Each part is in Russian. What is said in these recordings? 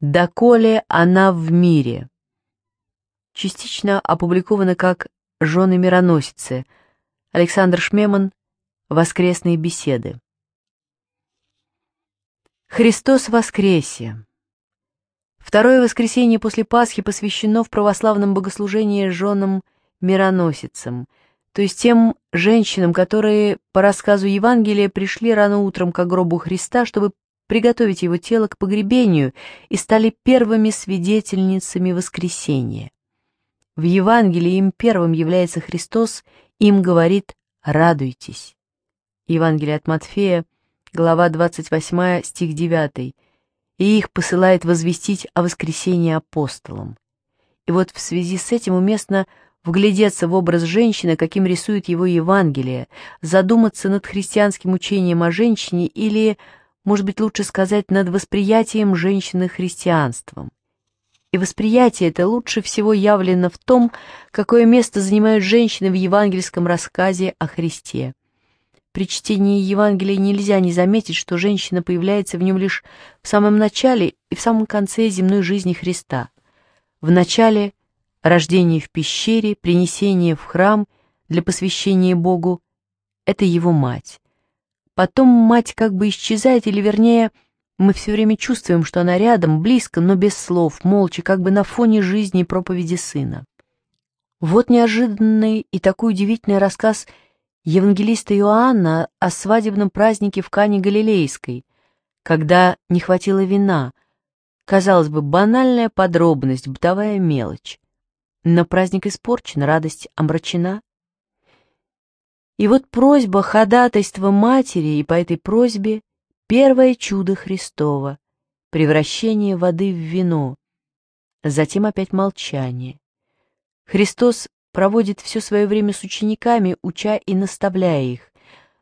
«Доколе она в мире». Частично опубликовано как «Жены мироносицы» Александр Шмеман «Воскресные беседы». Христос воскресе! Второе воскресенье после Пасхи посвящено в православном богослужении женам-мироносицам, то есть тем женщинам, которые, по рассказу Евангелия, пришли рано утром к гробу Христа, чтобы приготовить его тело к погребению и стали первыми свидетельницами воскресения. В Евангелии им первым является Христос, им говорит «радуйтесь». Евангелие от Матфея, глава 28, стих 9, и их посылает возвестить о воскресении апостолам. И вот в связи с этим уместно вглядеться в образ женщины, каким рисует его Евангелие, задуматься над христианским учением о женщине или может быть, лучше сказать, над восприятием женщины христианством. И восприятие это лучше всего явлено в том, какое место занимают женщины в евангельском рассказе о Христе. При чтении Евангелия нельзя не заметить, что женщина появляется в нем лишь в самом начале и в самом конце земной жизни Христа. В начале – рождение в пещере, принесение в храм для посвящения Богу – это его мать. Потом мать как бы исчезает, или вернее, мы все время чувствуем, что она рядом, близко, но без слов, молча, как бы на фоне жизни и проповеди сына. Вот неожиданный и такой удивительный рассказ евангелиста Иоанна о свадебном празднике в Кане Галилейской, когда не хватило вина. Казалось бы, банальная подробность, бытовая мелочь. Но праздник испорчен, радость омрачена. И вот просьба ходатайства матери, и по этой просьбе первое чудо Христова — превращение воды в вино. Затем опять молчание. Христос проводит все свое время с учениками, уча и наставляя их.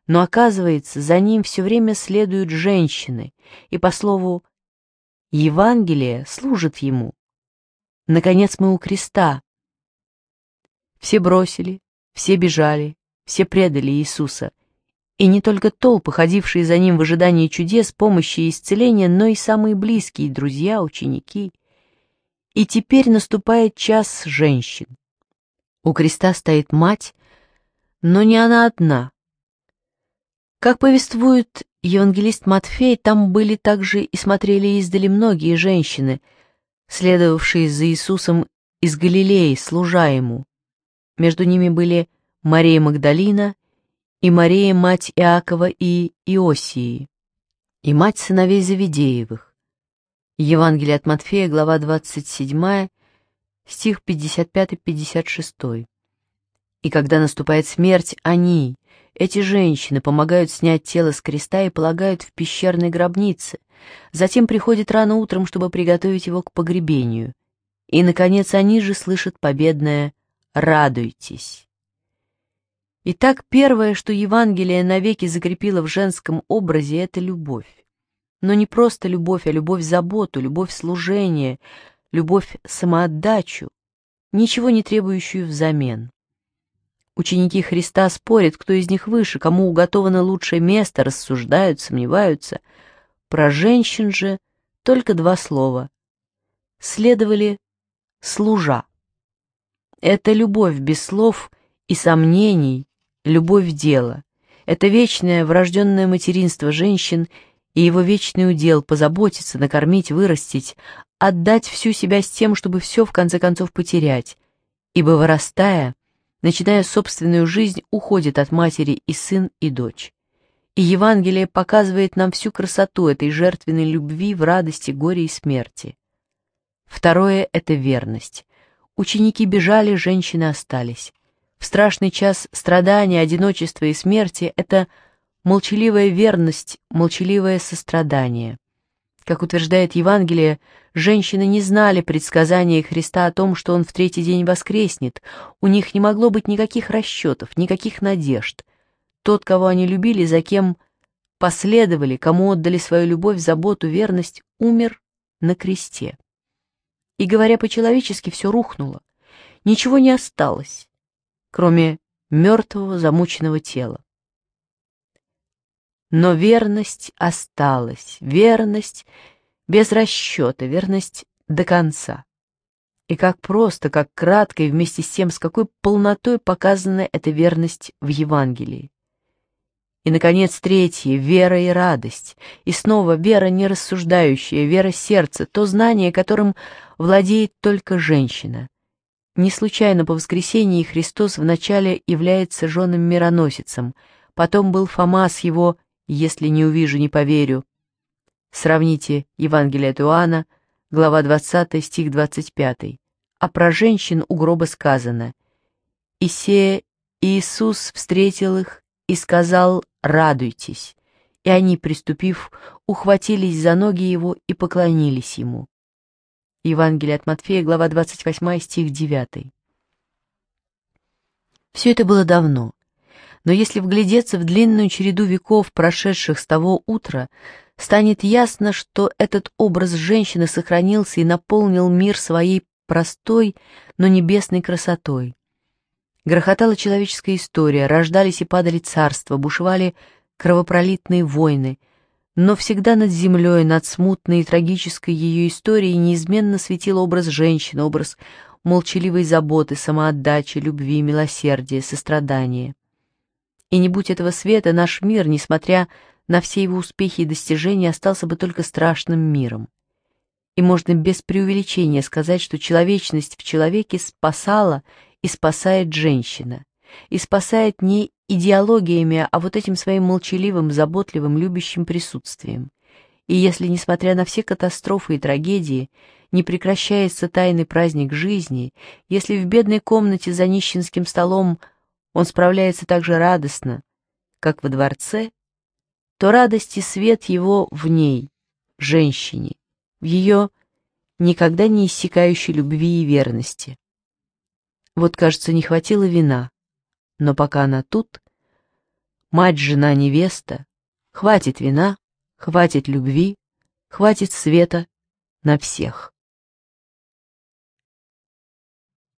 Но оказывается, за ним все время следуют женщины, и, по слову, Евангелие служит ему. Наконец мы у креста. Все бросили, все бежали, все предали Иисуса. И не только толпы, ходившие за ним в ожидании чудес, помощи и исцеления, но и самые близкие друзья, ученики. И теперь наступает час женщин. У креста стоит мать, но не она одна. Как повествует евангелист Матфей, там были также и смотрели издали многие женщины, следовавшие за Иисусом из Галилеи, служа ему. Между ними были Мария Магдалина и Мария мать Иакова и Иосии, и мать сыновей Завидеевых. Евангелие от Матфея, глава 27, стих 55-56. И когда наступает смерть, они, эти женщины, помогают снять тело с креста и полагают в пещерной гробнице, затем приходят рано утром, чтобы приготовить его к погребению. И, наконец, они же слышат победное «Радуйтесь». Итак, первое, что Евангелие навеки закрепило в женском образе, это любовь. Но не просто любовь, а любовь-заботу, любовь-служение, любовь-самоотдачу, ничего не требующую взамен. Ученики Христа спорят, кто из них выше, кому уготовано лучшее место, рассуждают, сомневаются. Про женщин же только два слова. Следовали «служа». Это любовь без слов и сомнений, Любовь – дело. Это вечное врожденное материнство женщин и его вечный удел – позаботиться, накормить, вырастить, отдать всю себя с тем, чтобы все в конце концов потерять. Ибо вырастая, начиная собственную жизнь, уходит от матери и сын, и дочь. И Евангелие показывает нам всю красоту этой жертвенной любви в радости, горе и смерти. Второе – это верность. Ученики бежали, женщины остались. В страшный час страдания, одиночества и смерти — это молчаливая верность, молчаливое сострадание. Как утверждает Евангелие, женщины не знали предсказания Христа о том, что Он в третий день воскреснет, у них не могло быть никаких расчетов, никаких надежд. Тот, кого они любили, за кем последовали, кому отдали свою любовь, заботу, верность, умер на кресте. И, говоря по-человечески, все рухнуло. Ничего не осталось кроме мертвого замученного тела. Но верность осталась, верность без расчета, верность до конца. И как просто, как кратко и вместе с тем, с какой полнотой показана эта верность в Евангелии. И, наконец, третье — вера и радость. И снова вера нерассуждающая, вера сердца, то знание, которым владеет только женщина. Не случайно по воскресении Христос вначале является женам-мироносицем, потом был Фома с его «если не увижу, не поверю». Сравните Евангелие от Иоанна, глава 20, стих 25. А про женщин у гроба сказано «И Иисус встретил их и сказал «радуйтесь», и они, приступив, ухватились за ноги его и поклонились ему. Евангелие от Матфея, глава 28, стих 9. Все это было давно, но если вглядеться в длинную череду веков, прошедших с того утра, станет ясно, что этот образ женщины сохранился и наполнил мир своей простой, но небесной красотой. Грохотала человеческая история, рождались и падали царства, бушевали кровопролитные войны — но всегда над землей, над смутной и трагической ее историей неизменно светил образ женщины, образ молчаливой заботы, самоотдачи, любви, милосердия, сострадания. И не будь этого света, наш мир, несмотря на все его успехи и достижения, остался бы только страшным миром. И можно без преувеличения сказать, что человечность в человеке спасала и спасает женщина, и спасает не идеологиями, а вот этим своим молчаливым, заботливым, любящим присутствием. И если, несмотря на все катастрофы и трагедии, не прекращается тайный праздник жизни, если в бедной комнате за нищенским столом он справляется так же радостно, как во дворце, то радость и свет его в ней, женщине, в ее никогда не иссякающей любви и верности. Вот, кажется, не хватило вина. Но пока она тут, мать, жена, невеста, хватит вина, хватит любви, хватит света на всех.